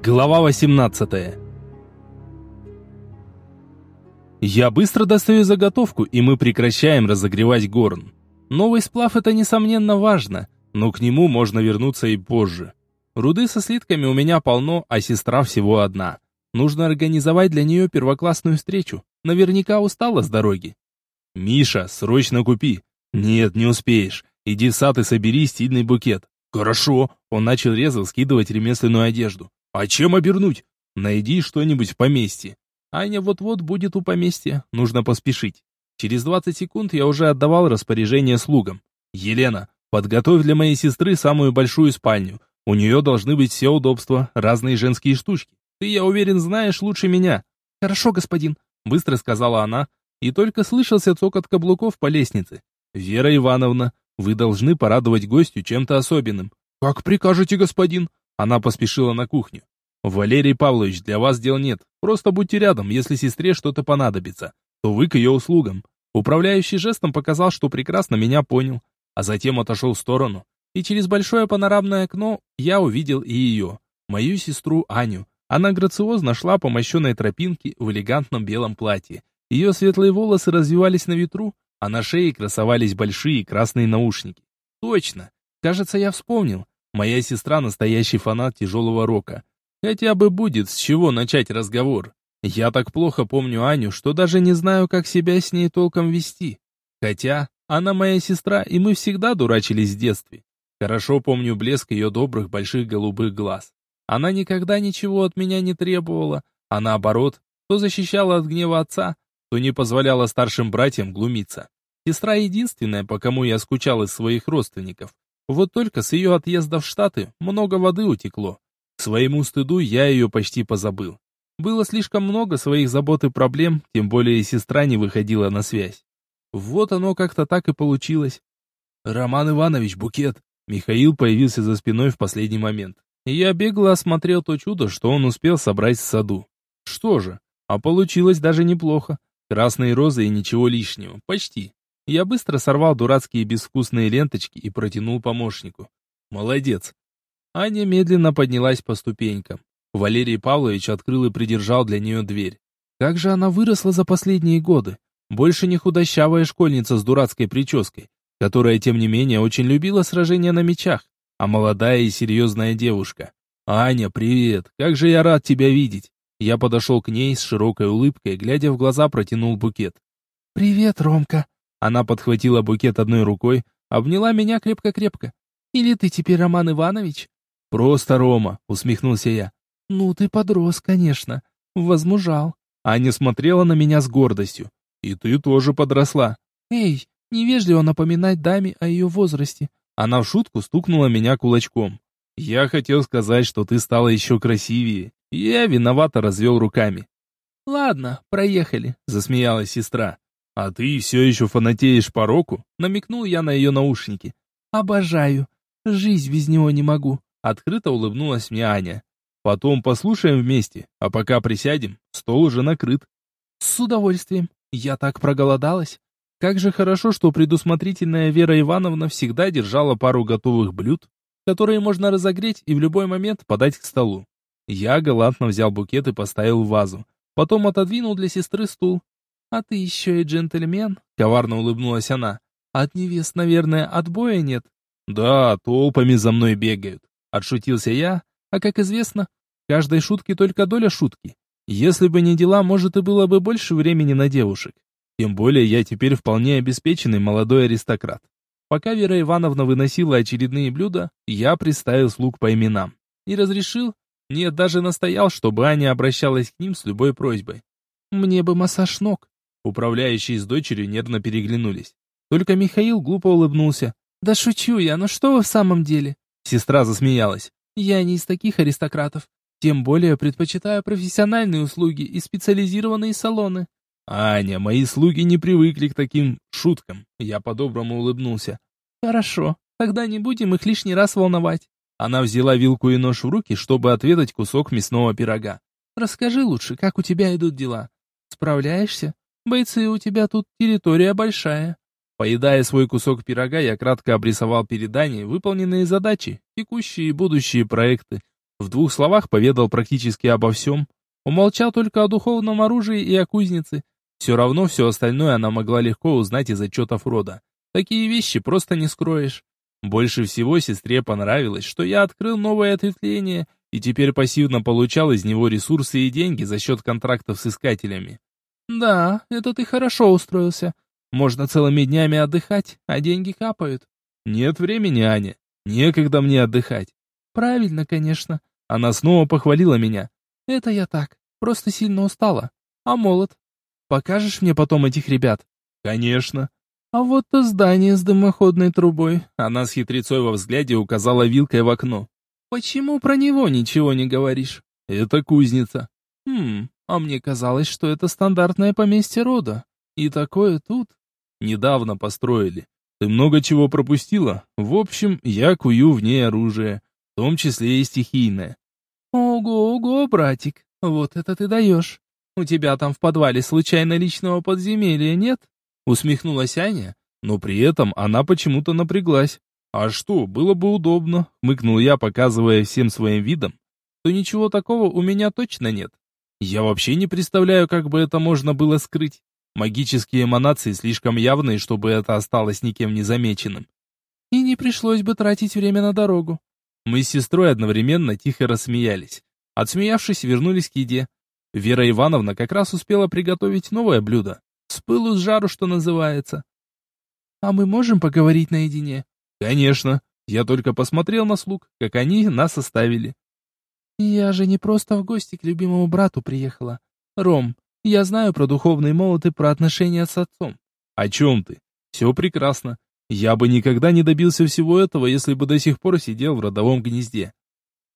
Глава 18 Я быстро достаю заготовку, и мы прекращаем разогревать горн. Новый сплав это несомненно важно, но к нему можно вернуться и позже. Руды со слитками у меня полно, а сестра всего одна. Нужно организовать для нее первоклассную встречу. Наверняка устала с дороги. «Миша, срочно купи!» «Нет, не успеешь. Иди в сад и собери стильный букет». «Хорошо!» Он начал резво скидывать ремесленную одежду. «А чем обернуть?» «Найди что-нибудь в поместье». Аня вот-вот будет у поместья, нужно поспешить. Через 20 секунд я уже отдавал распоряжение слугам. «Елена, подготовь для моей сестры самую большую спальню. У нее должны быть все удобства, разные женские штучки. Ты, я уверен, знаешь лучше меня». «Хорошо, господин», — быстро сказала она, и только слышался цокот каблуков по лестнице. «Вера Ивановна, вы должны порадовать гостю чем-то особенным». «Как прикажете, господин?» Она поспешила на кухню. «Валерий Павлович, для вас дел нет. Просто будьте рядом, если сестре что-то понадобится, то вы к ее услугам». Управляющий жестом показал, что прекрасно меня понял, а затем отошел в сторону. И через большое панорамное окно я увидел и ее, мою сестру Аню. Она грациозно шла по мощенной тропинке в элегантном белом платье. Ее светлые волосы развивались на ветру, а на шее красовались большие красные наушники. Точно! Кажется, я вспомнил. Моя сестра настоящий фанат тяжелого рока. Хотя бы будет с чего начать разговор. Я так плохо помню Аню, что даже не знаю, как себя с ней толком вести. Хотя она моя сестра, и мы всегда дурачились в детстве. Хорошо помню блеск ее добрых больших голубых глаз. Она никогда ничего от меня не требовала, а наоборот, то защищала от гнева отца, то не позволяла старшим братьям глумиться. Сестра единственная, по кому я скучал из своих родственников. Вот только с ее отъезда в Штаты много воды утекло. К своему стыду я ее почти позабыл. Было слишком много своих забот и проблем, тем более сестра не выходила на связь. Вот оно как-то так и получилось. «Роман Иванович, букет!» Михаил появился за спиной в последний момент. Я бегло осмотрел то чудо, что он успел собрать в саду. Что же, а получилось даже неплохо. Красные розы и ничего лишнего, почти. Я быстро сорвал дурацкие безвкусные ленточки и протянул помощнику. «Молодец, Аня медленно поднялась по ступенькам. Валерий Павлович открыл и придержал для нее дверь. Как же она выросла за последние годы. Больше не худощавая школьница с дурацкой прической, которая, тем не менее, очень любила сражения на мечах, а молодая и серьезная девушка. «Аня, привет! Как же я рад тебя видеть!» Я подошел к ней с широкой улыбкой, глядя в глаза, протянул букет. «Привет, Ромка!» Она подхватила букет одной рукой, обняла меня крепко-крепко. «Или ты теперь Роман Иванович?» «Просто Рома», — усмехнулся я. «Ну, ты подрос, конечно. Возмужал». Аня смотрела на меня с гордостью. «И ты тоже подросла». «Эй, невежливо напоминать даме о ее возрасте». Она в шутку стукнула меня кулачком. «Я хотел сказать, что ты стала еще красивее». Я виновато развел руками. «Ладно, проехали», — засмеялась сестра. «А ты все еще фанатеешь по року?» — намекнул я на ее наушники. «Обожаю. Жизнь без него не могу». Открыто улыбнулась мне Аня. Потом послушаем вместе, а пока присядем, стол уже накрыт. С удовольствием. Я так проголодалась. Как же хорошо, что предусмотрительная Вера Ивановна всегда держала пару готовых блюд, которые можно разогреть и в любой момент подать к столу. Я галантно взял букет и поставил в вазу. Потом отодвинул для сестры стул. «А ты еще и джентльмен?» — коварно улыбнулась она. «От невест, наверное, отбоя нет?» «Да, толпами за мной бегают. Отшутился я, а как известно, каждой шутки только доля шутки. Если бы не дела, может и было бы больше времени на девушек. Тем более я теперь вполне обеспеченный молодой аристократ. Пока Вера Ивановна выносила очередные блюда, я представил слуг по именам. И разрешил, нет, даже настоял, чтобы Аня обращалась к ним с любой просьбой. «Мне бы массаж ног». Управляющие с дочерью нервно переглянулись. Только Михаил глупо улыбнулся. «Да шучу я, но что вы в самом деле? Сестра засмеялась. «Я не из таких аристократов. Тем более предпочитаю профессиональные услуги и специализированные салоны». «Аня, мои слуги не привыкли к таким шуткам». Я по-доброму улыбнулся. «Хорошо, тогда не будем их лишний раз волновать». Она взяла вилку и нож в руки, чтобы отведать кусок мясного пирога. «Расскажи лучше, как у тебя идут дела? Справляешься? Бойцы, у тебя тут территория большая». Поедая свой кусок пирога, я кратко обрисовал перед выполненные задачи, текущие и будущие проекты, В двух словах поведал практически обо всем. Умолчал только о духовном оружии и о кузнице. Все равно все остальное она могла легко узнать из отчетов рода. Такие вещи просто не скроешь. Больше всего сестре понравилось, что я открыл новое ответвление и теперь пассивно получал из него ресурсы и деньги за счет контрактов с искателями. «Да, это ты хорошо устроился. Можно целыми днями отдыхать, а деньги капают». «Нет времени, Аня. Некогда мне отдыхать». «Правильно, конечно». Она снова похвалила меня. «Это я так, просто сильно устала. А молод? Покажешь мне потом этих ребят?» «Конечно». «А вот то здание с дымоходной трубой». Она с хитрецой во взгляде указала вилкой в окно. «Почему про него ничего не говоришь?» «Это кузница». «Хм, а мне казалось, что это стандартное поместье рода. И такое тут...» «Недавно построили. Ты много чего пропустила. В общем, я кую в ней оружие, в том числе и стихийное». «Ого-ого, братик, вот это ты даешь. У тебя там в подвале случайно личного подземелья нет?» Усмехнулась Аня, но при этом она почему-то напряглась. «А что, было бы удобно», — хмыкнул я, показывая всем своим видом, «то ничего такого у меня точно нет. Я вообще не представляю, как бы это можно было скрыть. Магические эманации слишком явные, чтобы это осталось никем не замеченным. И не пришлось бы тратить время на дорогу. Мы с сестрой одновременно тихо рассмеялись. Отсмеявшись, вернулись к еде. Вера Ивановна как раз успела приготовить новое блюдо. С пылу с жару, что называется. А мы можем поговорить наедине? Конечно. Я только посмотрел на слуг, как они нас оставили. Я же не просто в гости к любимому брату приехала. Ром, я знаю про духовный молот и про отношения с отцом. О чем ты? Все прекрасно. Я бы никогда не добился всего этого, если бы до сих пор сидел в родовом гнезде.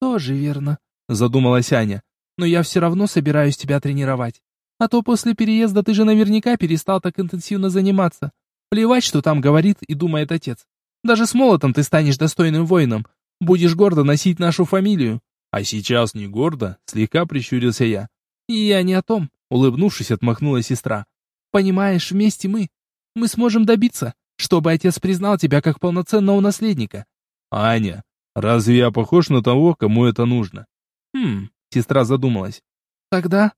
Тоже верно, задумалась Аня. Но я все равно собираюсь тебя тренировать. А то после переезда ты же наверняка перестал так интенсивно заниматься. Плевать, что там говорит и думает отец. Даже с молотом ты станешь достойным воином. Будешь гордо носить нашу фамилию. А сейчас не гордо, слегка прищурился я. Я не о том, улыбнувшись, отмахнула сестра. Понимаешь, вместе мы. Мы сможем добиться, чтобы отец признал тебя как полноценного наследника. Аня, разве я похож на того, кому это нужно? Хм, сестра задумалась. Тогда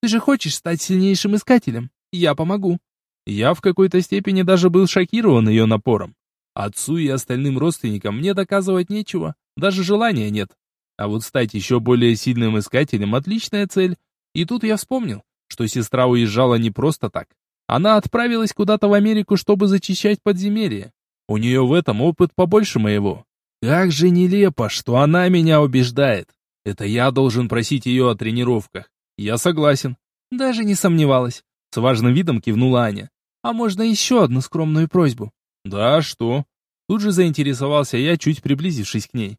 ты же хочешь стать сильнейшим искателем? Я помогу». Я в какой-то степени даже был шокирован ее напором. Отцу и остальным родственникам мне доказывать нечего, даже желания нет. А вот стать еще более сильным искателем – отличная цель. И тут я вспомнил, что сестра уезжала не просто так. Она отправилась куда-то в Америку, чтобы зачищать подземелье. У нее в этом опыт побольше моего. Как же нелепо, что она меня убеждает. Это я должен просить ее о тренировках. «Я согласен». «Даже не сомневалась», — с важным видом кивнула Аня. «А можно еще одну скромную просьбу?» «Да, что?» Тут же заинтересовался я, чуть приблизившись к ней.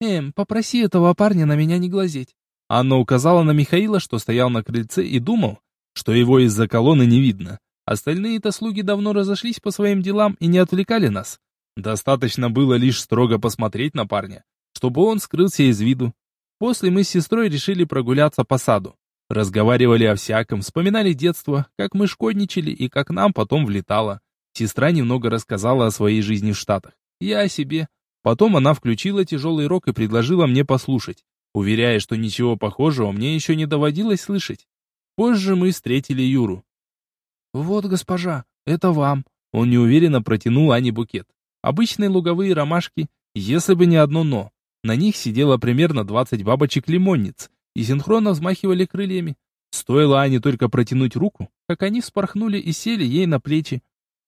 «Эм, попроси этого парня на меня не глазеть». Анна указала на Михаила, что стоял на крыльце и думал, что его из-за колонны не видно. Остальные-то слуги давно разошлись по своим делам и не отвлекали нас. Достаточно было лишь строго посмотреть на парня, чтобы он скрылся из виду. После мы с сестрой решили прогуляться по саду. Разговаривали о всяком, вспоминали детство, как мы шкодничали и как нам потом влетало. Сестра немного рассказала о своей жизни в Штатах. Я о себе. Потом она включила тяжелый рок и предложила мне послушать, уверяя, что ничего похожего мне еще не доводилось слышать. Позже мы встретили Юру. «Вот, госпожа, это вам». Он неуверенно протянул Ане букет. Обычные луговые ромашки, если бы не одно «но». На них сидело примерно 20 бабочек-лимонниц, и синхронно взмахивали крыльями. Стоило Ане только протянуть руку, как они вспорхнули и сели ей на плечи.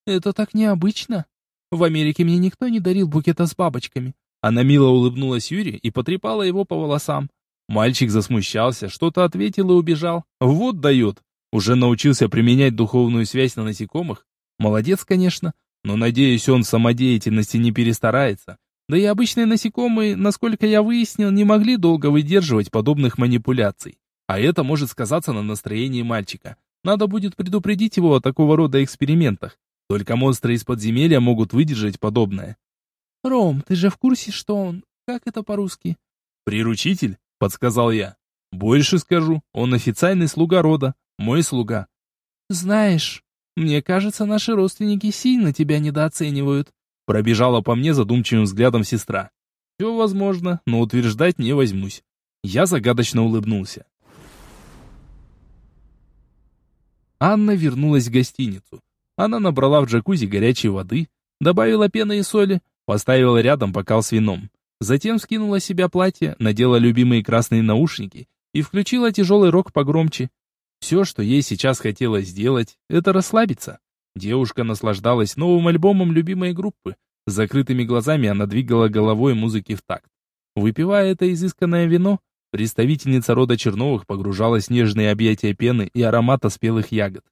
«Это так необычно. В Америке мне никто не дарил букета с бабочками». Она мило улыбнулась Юре и потрепала его по волосам. Мальчик засмущался, что-то ответил и убежал. Вот дает. Уже научился применять духовную связь на насекомых. Молодец, конечно, но, надеюсь, он в самодеятельности не перестарается. Да и обычные насекомые, насколько я выяснил, не могли долго выдерживать подобных манипуляций. А это может сказаться на настроении мальчика. Надо будет предупредить его о такого рода экспериментах. Только монстры из подземелья могут выдержать подобное. «Ром, ты же в курсе, что он... Как это по-русски?» «Приручитель», — подсказал я. «Больше скажу, он официальный слуга рода, мой слуга». «Знаешь, мне кажется, наши родственники сильно тебя недооценивают», Пробежала по мне задумчивым взглядом сестра. Все возможно, но утверждать не возьмусь. Я загадочно улыбнулся. Анна вернулась в гостиницу. Она набрала в джакузи горячей воды, добавила пены и соли, поставила рядом бокал с вином. Затем скинула с себя платье, надела любимые красные наушники и включила тяжелый рок погромче. Все, что ей сейчас хотелось сделать, это расслабиться. Девушка наслаждалась новым альбомом любимой группы. С закрытыми глазами она двигала головой музыки в такт. Выпивая это изысканное вино, представительница рода Черновых погружалась в нежные объятия пены и аромата спелых ягод.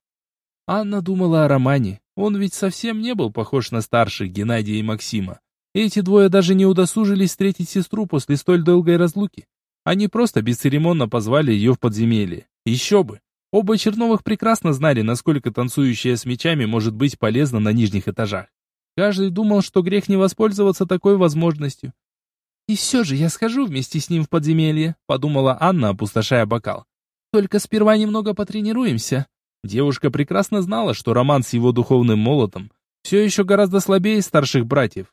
Анна думала о Романе. Он ведь совсем не был похож на старших Геннадия и Максима. Эти двое даже не удосужились встретить сестру после столь долгой разлуки. Они просто бесцеремонно позвали ее в подземелье. Еще бы! Оба Черновых прекрасно знали, насколько танцующая с мечами может быть полезна на нижних этажах. Каждый думал, что грех не воспользоваться такой возможностью. «И все же я схожу вместе с ним в подземелье», — подумала Анна, опустошая бокал. «Только сперва немного потренируемся». Девушка прекрасно знала, что роман с его духовным молотом все еще гораздо слабее старших братьев.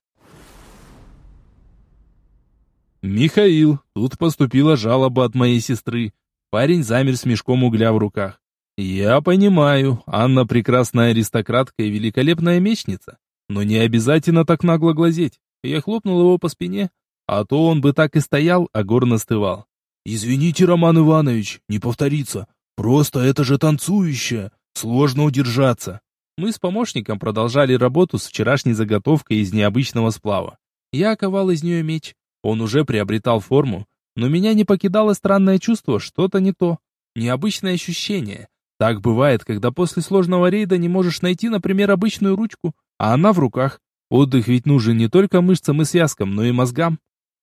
«Михаил, тут поступила жалоба от моей сестры. Парень замер с мешком угля в руках. Я понимаю, Анна прекрасная аристократка и великолепная мечница, но не обязательно так нагло глазеть. Я хлопнул его по спине, а то он бы так и стоял, а гор настывал. «Извините, Роман Иванович, не повторится. Просто это же танцующая. Сложно удержаться». Мы с помощником продолжали работу с вчерашней заготовкой из необычного сплава. Я ковал из нее меч, он уже приобретал форму, но меня не покидало странное чувство, что-то не то. Необычное ощущение. Так бывает, когда после сложного рейда не можешь найти, например, обычную ручку, а она в руках. Отдых ведь нужен не только мышцам и связкам, но и мозгам.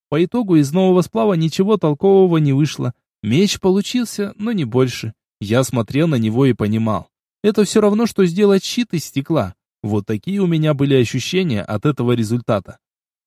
По итогу из нового сплава ничего толкового не вышло. Меч получился, но не больше. Я смотрел на него и понимал. Это все равно, что сделать щит из стекла. Вот такие у меня были ощущения от этого результата.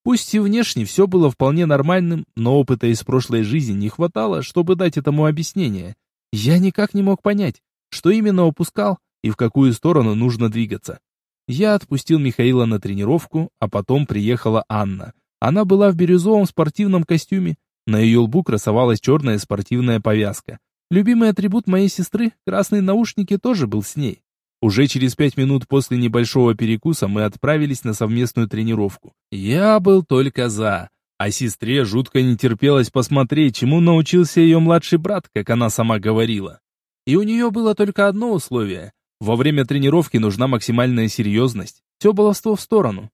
Пусть и внешне все было вполне нормальным, но опыта из прошлой жизни не хватало, чтобы дать этому объяснение. Я никак не мог понять, что именно упускал и в какую сторону нужно двигаться. Я отпустил Михаила на тренировку, а потом приехала Анна. Она была в бирюзовом спортивном костюме, на ее лбу красовалась черная спортивная повязка. Любимый атрибут моей сестры, красные наушники, тоже был с ней. Уже через пять минут после небольшого перекуса мы отправились на совместную тренировку. Я был только за. А сестре жутко не терпелось посмотреть, чему научился ее младший брат, как она сама говорила. И у нее было только одно условие. Во время тренировки нужна максимальная серьезность. Все баловство в сторону.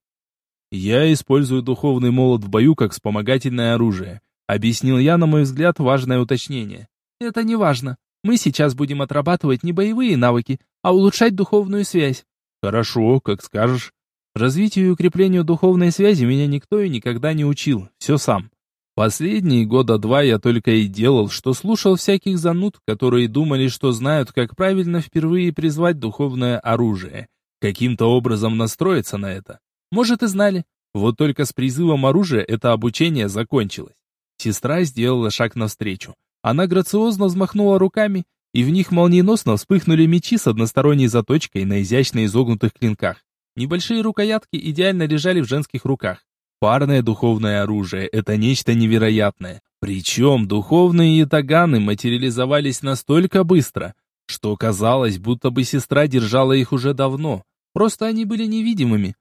Я использую духовный молот в бою как вспомогательное оружие. Объяснил я, на мой взгляд, важное уточнение. Это не важно. Мы сейчас будем отрабатывать не боевые навыки, а улучшать духовную связь. Хорошо, как скажешь. Развитию и укреплению духовной связи меня никто и никогда не учил, все сам. Последние года два я только и делал, что слушал всяких зануд, которые думали, что знают, как правильно впервые призвать духовное оружие. Каким-то образом настроиться на это. Может и знали. Вот только с призывом оружия это обучение закончилось. Сестра сделала шаг навстречу. Она грациозно взмахнула руками, и в них молниеносно вспыхнули мечи с односторонней заточкой на изящно изогнутых клинках. Небольшие рукоятки идеально лежали в женских руках. Парное духовное оружие — это нечто невероятное. Причем духовные ятаганы материализовались настолько быстро, что казалось, будто бы сестра держала их уже давно. Просто они были невидимыми.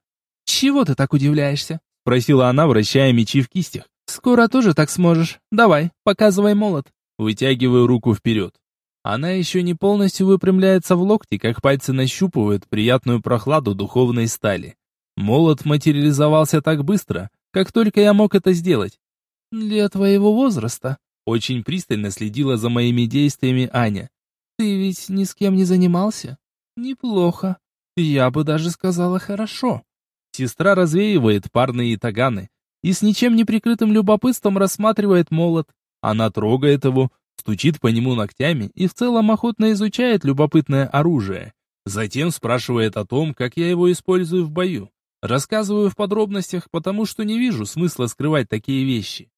«Чего ты так удивляешься?» — спросила она, вращая мечи в кистях. «Скоро тоже так сможешь. Давай, показывай молот». Вытягиваю руку вперед. Она еще не полностью выпрямляется в локте, как пальцы нащупывают приятную прохладу духовной стали. Молот материализовался так быстро, как только я мог это сделать. «Для твоего возраста», — очень пристально следила за моими действиями Аня. «Ты ведь ни с кем не занимался?» «Неплохо. Я бы даже сказала хорошо». Сестра развеивает парные таганы и с ничем не прикрытым любопытством рассматривает молот. Она трогает его, стучит по нему ногтями и в целом охотно изучает любопытное оружие. Затем спрашивает о том, как я его использую в бою. Рассказываю в подробностях, потому что не вижу смысла скрывать такие вещи.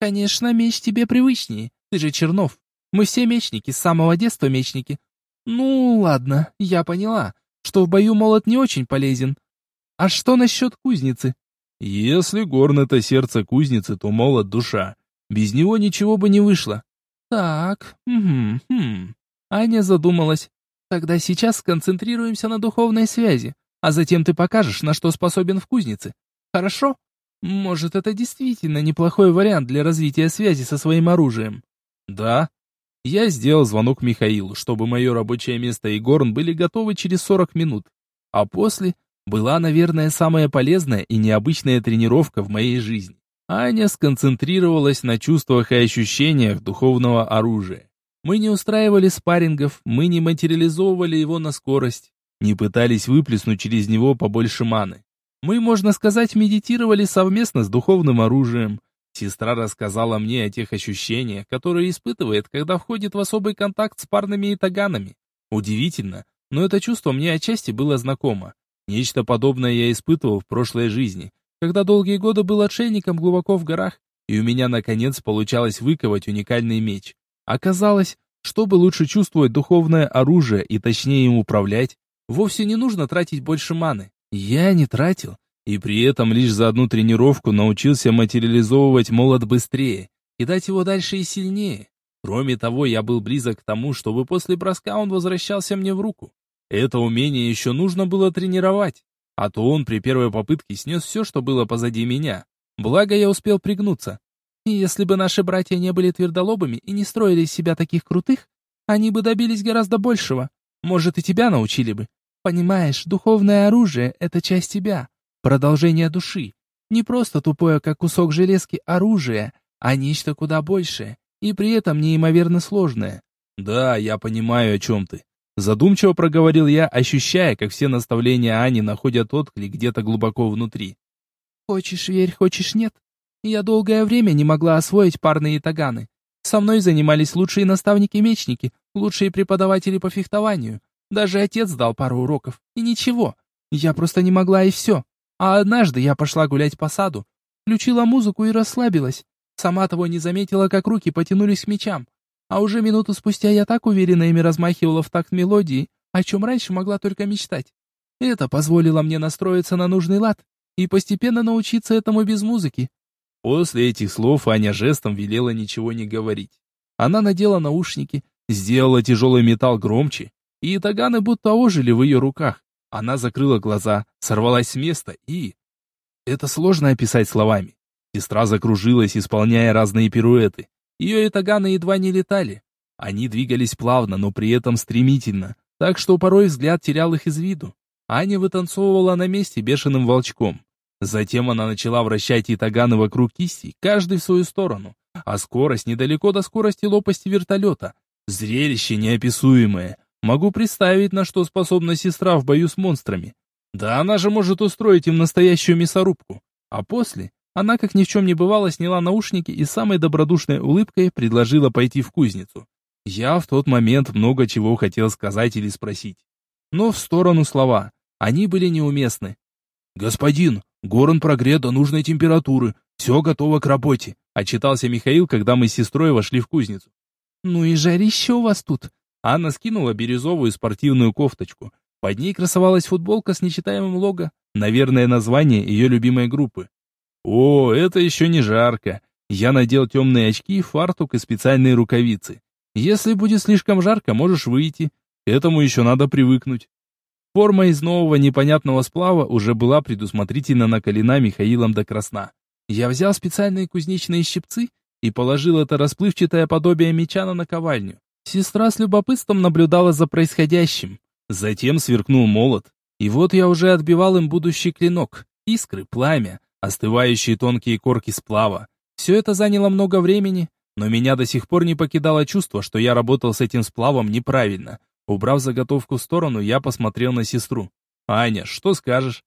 Конечно, меч тебе привычнее, ты же Чернов. Мы все мечники, с самого детства мечники. Ну, ладно, я поняла, что в бою молот не очень полезен. А что насчет кузницы? Если горн это сердце кузницы, то молот душа. Без него ничего бы не вышло. Так, угу, хм. Аня задумалась. Тогда сейчас сконцентрируемся на духовной связи, а затем ты покажешь, на что способен в кузнице. Хорошо? Может, это действительно неплохой вариант для развития связи со своим оружием. Да. Я сделал звонок Михаилу, чтобы мое рабочее место и Горн были готовы через 40 минут. А после была, наверное, самая полезная и необычная тренировка в моей жизни. Аня сконцентрировалась на чувствах и ощущениях духовного оружия. Мы не устраивали спаррингов, мы не материализовывали его на скорость, не пытались выплеснуть через него побольше маны. Мы, можно сказать, медитировали совместно с духовным оружием. Сестра рассказала мне о тех ощущениях, которые испытывает, когда входит в особый контакт с парными итаганами. Удивительно, но это чувство мне отчасти было знакомо. Нечто подобное я испытывал в прошлой жизни, когда долгие годы был отшельником глубоко в горах, и у меня наконец получалось выковать уникальный меч. Оказалось, чтобы лучше чувствовать духовное оружие и точнее им управлять, вовсе не нужно тратить больше маны. Я не тратил, и при этом лишь за одну тренировку научился материализовывать молот быстрее, кидать его дальше и сильнее. Кроме того, я был близок к тому, чтобы после броска он возвращался мне в руку. Это умение еще нужно было тренировать, а то он при первой попытке снес все, что было позади меня. Благо я успел пригнуться. И если бы наши братья не были твердолобыми и не строили из себя таких крутых, они бы добились гораздо большего. Может, и тебя научили бы. Понимаешь, духовное оружие — это часть тебя, продолжение души. Не просто тупое, как кусок железки, оружие, а нечто куда большее, и при этом неимоверно сложное. Да, я понимаю, о чем ты. Задумчиво проговорил я, ощущая, как все наставления Ани находят отклик где-то глубоко внутри. Хочешь верь, хочешь нет. Я долгое время не могла освоить парные таганы. Со мной занимались лучшие наставники-мечники, лучшие преподаватели по фехтованию. Даже отец дал пару уроков. И ничего. Я просто не могла и все. А однажды я пошла гулять по саду, включила музыку и расслабилась. Сама того не заметила, как руки потянулись к мечам. А уже минуту спустя я так уверенно ими размахивала в такт мелодии, о чем раньше могла только мечтать. Это позволило мне настроиться на нужный лад и постепенно научиться этому без музыки. После этих слов Аня жестом велела ничего не говорить. Она надела наушники, сделала тяжелый металл громче, и таганы будто ожили в ее руках. Она закрыла глаза, сорвалась с места и... Это сложно описать словами. Сестра закружилась, исполняя разные пируэты. Ее итаганы едва не летали. Они двигались плавно, но при этом стремительно, так что порой взгляд терял их из виду. Аня вытанцовывала на месте бешеным волчком. Затем она начала вращать итаганы вокруг кисти, каждый в свою сторону, а скорость недалеко до скорости лопасти вертолета. Зрелище неописуемое. Могу представить, на что способна сестра в бою с монстрами. Да она же может устроить им настоящую мясорубку. А после она, как ни в чем не бывало, сняла наушники и самой добродушной улыбкой предложила пойти в кузницу. Я в тот момент много чего хотел сказать или спросить. Но в сторону слова. Они были неуместны. «Господин, Горн прогрет до нужной температуры. Все готово к работе», — отчитался Михаил, когда мы с сестрой вошли в кузницу. «Ну и жарище у вас тут!» Анна скинула бирюзовую спортивную кофточку. Под ней красовалась футболка с нечитаемым лого, наверное, название ее любимой группы. «О, это еще не жарко. Я надел темные очки, фартук и специальные рукавицы. Если будет слишком жарко, можешь выйти. К этому еще надо привыкнуть». Форма из нового непонятного сплава уже была предусмотрительно накалена Михаилом до красна. Я взял специальные кузнечные щипцы и положил это расплывчатое подобие меча на наковальню. Сестра с любопытством наблюдала за происходящим. Затем сверкнул молот, и вот я уже отбивал им будущий клинок. Искры, пламя, остывающие тонкие корки сплава. Все это заняло много времени, но меня до сих пор не покидало чувство, что я работал с этим сплавом неправильно, Убрав заготовку в сторону, я посмотрел на сестру. «Аня, что скажешь?»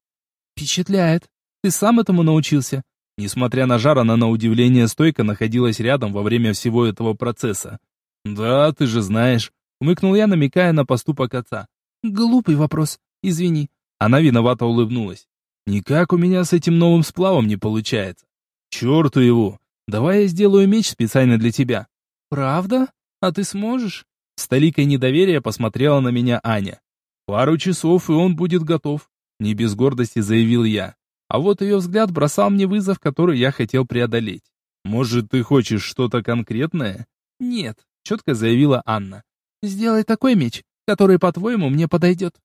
«Впечатляет. Ты сам этому научился?» Несмотря на жар, она на удивление стойко находилась рядом во время всего этого процесса. «Да, ты же знаешь», — умыкнул я, намекая на поступок отца. «Глупый вопрос. Извини». Она виновато улыбнулась. «Никак у меня с этим новым сплавом не получается». «Черту его! Давай я сделаю меч специально для тебя». «Правда? А ты сможешь?» С толикой недоверия посмотрела на меня Аня. «Пару часов, и он будет готов», — не без гордости заявил я. А вот ее взгляд бросал мне вызов, который я хотел преодолеть. «Может, ты хочешь что-то конкретное?» «Нет», — четко заявила Анна. «Сделай такой меч, который, по-твоему, мне подойдет».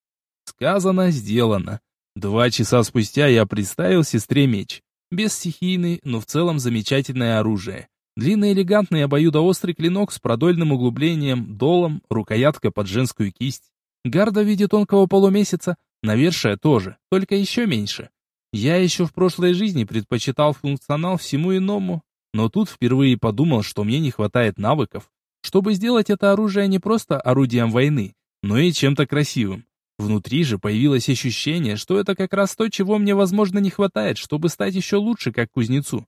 Сказано, сделано. Два часа спустя я представил сестре меч. Без стихийный, но в целом замечательное оружие. Длинный элегантный обоюдоострый клинок с продольным углублением, долом, рукоятка под женскую кисть. Гарда в виде тонкого полумесяца, навершие тоже, только еще меньше. Я еще в прошлой жизни предпочитал функционал всему иному, но тут впервые подумал, что мне не хватает навыков, чтобы сделать это оружие не просто орудием войны, но и чем-то красивым. Внутри же появилось ощущение, что это как раз то, чего мне, возможно, не хватает, чтобы стать еще лучше, как кузнецу.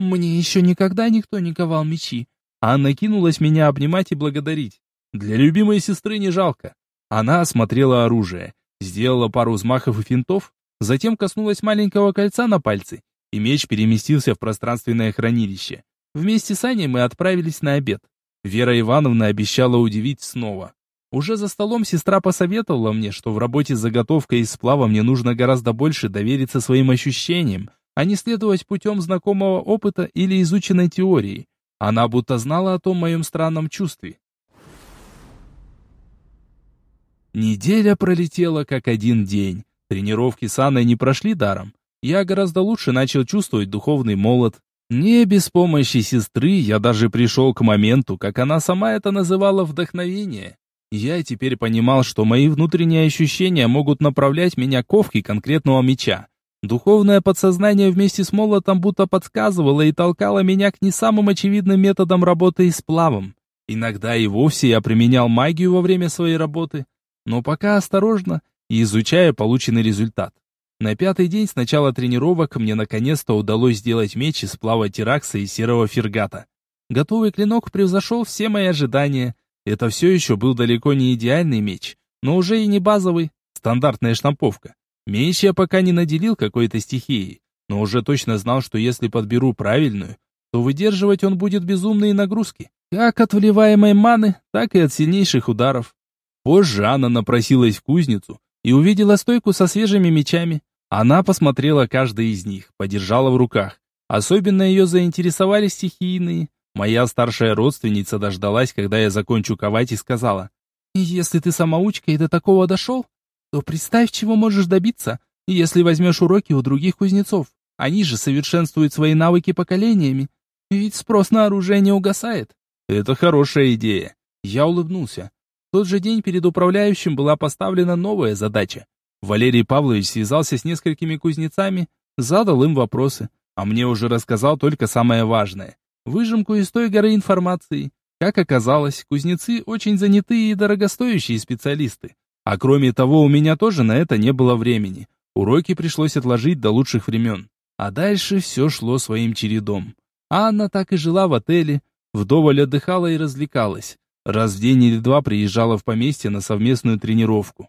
Мне еще никогда никто не ковал мечи. Анна кинулась меня обнимать и благодарить. Для любимой сестры не жалко. Она осмотрела оружие, сделала пару взмахов и финтов, затем коснулась маленького кольца на пальце, и меч переместился в пространственное хранилище. Вместе с Аней мы отправились на обед. Вера Ивановна обещала удивить снова. Уже за столом сестра посоветовала мне, что в работе с заготовкой из сплава мне нужно гораздо больше довериться своим ощущениям, а не следовать путем знакомого опыта или изученной теории. Она будто знала о том моем странном чувстве. Неделя пролетела как один день. Тренировки с Анной не прошли даром. Я гораздо лучше начал чувствовать духовный молот. Не без помощи сестры я даже пришел к моменту, как она сама это называла, вдохновение. Я теперь понимал, что мои внутренние ощущения могут направлять меня к ковке конкретного меча. Духовное подсознание вместе с молотом будто подсказывало и толкало меня к не самым очевидным методам работы и сплавом. Иногда и вовсе я применял магию во время своей работы, но пока осторожно и изучая полученный результат. На пятый день с начала тренировок мне наконец-то удалось сделать меч из сплава тиракса и серого фергата. Готовый клинок превзошел все мои ожидания. Это все еще был далеко не идеальный меч, но уже и не базовый, стандартная штамповка. Меч я пока не наделил какой-то стихией, но уже точно знал, что если подберу правильную, то выдерживать он будет безумные нагрузки, как от вливаемой маны, так и от сильнейших ударов. Позже Анна напросилась в кузницу и увидела стойку со свежими мечами. Она посмотрела каждый из них, подержала в руках. Особенно ее заинтересовали стихийные. Моя старшая родственница дождалась, когда я закончу ковать, и сказала, «Если ты самоучка и до такого дошел, то представь, чего можешь добиться, если возьмешь уроки у других кузнецов. Они же совершенствуют свои навыки поколениями. Ведь спрос на оружие не угасает». «Это хорошая идея». Я улыбнулся. В тот же день перед управляющим была поставлена новая задача. Валерий Павлович связался с несколькими кузнецами, задал им вопросы, а мне уже рассказал только самое важное. Выжимку из той горы информации. Как оказалось, кузнецы очень занятые и дорогостоящие специалисты. А кроме того, у меня тоже на это не было времени. Уроки пришлось отложить до лучших времен. А дальше все шло своим чередом. Анна так и жила в отеле, вдоволь отдыхала и развлекалась. Раз в день или два приезжала в поместье на совместную тренировку.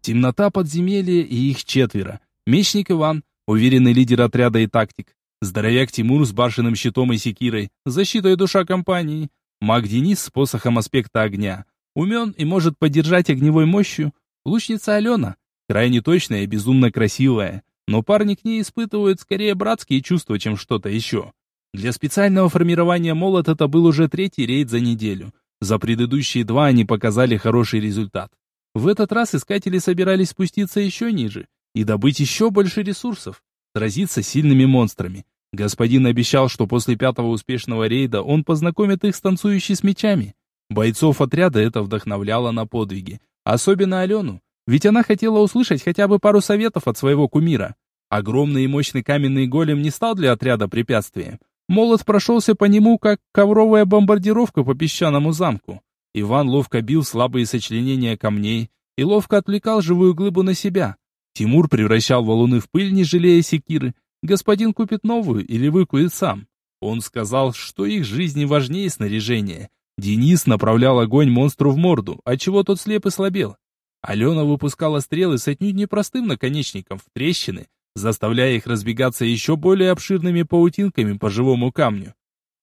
Темнота подземелья и их четверо. Мечник Иван, уверенный лидер отряда и тактик. Здоровяк Тимур с башенным щитом и секирой, защитой душа компании. Маг Денис с посохом аспекта огня. Умен и может поддержать огневой мощью. Лучница Алена, крайне точная и безумно красивая. Но парни к ней испытывают скорее братские чувства, чем что-то еще. Для специального формирования молот это был уже третий рейд за неделю. За предыдущие два они показали хороший результат. В этот раз искатели собирались спуститься еще ниже и добыть еще больше ресурсов, сразиться с сильными монстрами. Господин обещал, что после пятого успешного рейда он познакомит их с танцующей с мечами. Бойцов отряда это вдохновляло на подвиги. Особенно Алену, ведь она хотела услышать хотя бы пару советов от своего кумира. Огромный и мощный каменный голем не стал для отряда препятствием. Молот прошелся по нему, как ковровая бомбардировка по песчаному замку. Иван ловко бил слабые сочленения камней и ловко отвлекал живую глыбу на себя. Тимур превращал валуны в пыль, не жалея секиры. Господин купит новую или выкует сам. Он сказал, что их жизни важнее снаряжения. Денис направлял огонь монстру в морду, отчего тот слеп и слабел. Алена выпускала стрелы с отнюдь непростым наконечником в трещины, заставляя их разбегаться еще более обширными паутинками по живому камню.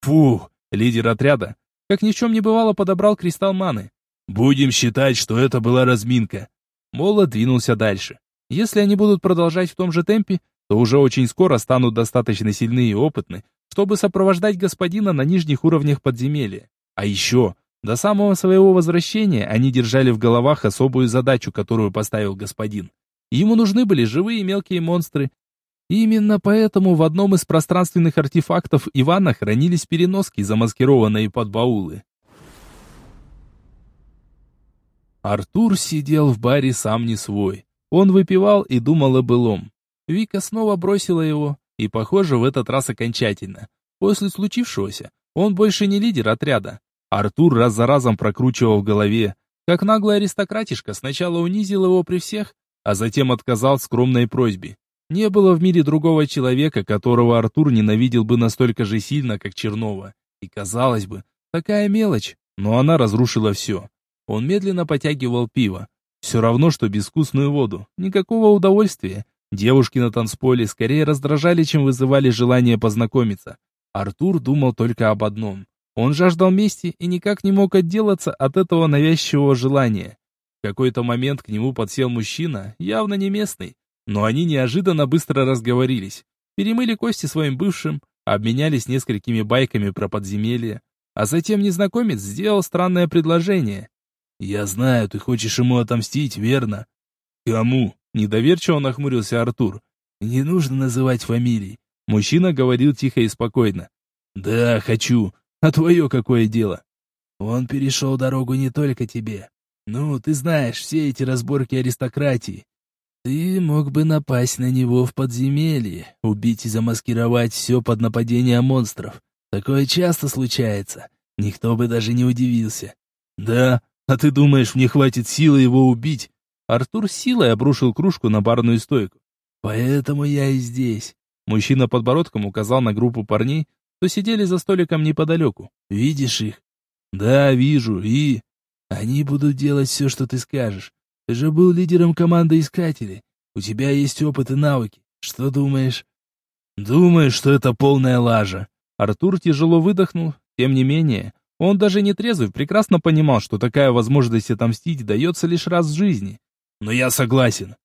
Фу, лидер отряда, как ни в чем не бывало, подобрал кристалл маны. Будем считать, что это была разминка. Молот двинулся дальше. Если они будут продолжать в том же темпе, то уже очень скоро станут достаточно сильны и опытны, чтобы сопровождать господина на нижних уровнях подземелья. А еще, до самого своего возвращения они держали в головах особую задачу, которую поставил господин. Ему нужны были живые мелкие монстры. Именно поэтому в одном из пространственных артефактов Ивана хранились переноски, замаскированные под баулы. Артур сидел в баре сам не свой. Он выпивал и думал о былом. Вика снова бросила его, и, похоже, в этот раз окончательно. После случившегося он больше не лидер отряда. Артур раз за разом прокручивал в голове, как наглый аристократишка сначала унизил его при всех, а затем отказал скромной просьбе. Не было в мире другого человека, которого Артур ненавидел бы настолько же сильно, как Чернова. И казалось бы, такая мелочь, но она разрушила все. Он медленно потягивал пиво. Все равно, что безвкусную воду. Никакого удовольствия. Девушки на танцполе скорее раздражали, чем вызывали желание познакомиться. Артур думал только об одном. Он жаждал мести и никак не мог отделаться от этого навязчивого желания. В какой-то момент к нему подсел мужчина, явно не местный, но они неожиданно быстро разговорились. Перемыли кости своим бывшим, обменялись несколькими байками про подземелье, а затем незнакомец сделал странное предложение. «Я знаю, ты хочешь ему отомстить, верно?» «Кому?» — недоверчиво нахмурился Артур. «Не нужно называть фамилий». Мужчина говорил тихо и спокойно. «Да, хочу. А твое какое дело?» «Он перешел дорогу не только тебе. Ну, ты знаешь, все эти разборки аристократии. Ты мог бы напасть на него в подземелье, убить и замаскировать все под нападение монстров. Такое часто случается. Никто бы даже не удивился. Да, а ты думаешь, мне хватит силы его убить? Артур силой обрушил кружку на барную стойку. Поэтому я и здесь. Мужчина подбородком указал на группу парней, что сидели за столиком неподалеку. Видишь их? Да, вижу, и... Они будут делать все, что ты скажешь. Ты же был лидером команды искателей. У тебя есть опыт и навыки. Что думаешь? Думаю, что это полная лажа. Артур тяжело выдохнул. Тем не менее, он даже не трезвый, прекрасно понимал, что такая возможность отомстить дается лишь раз в жизни. Но я согласен.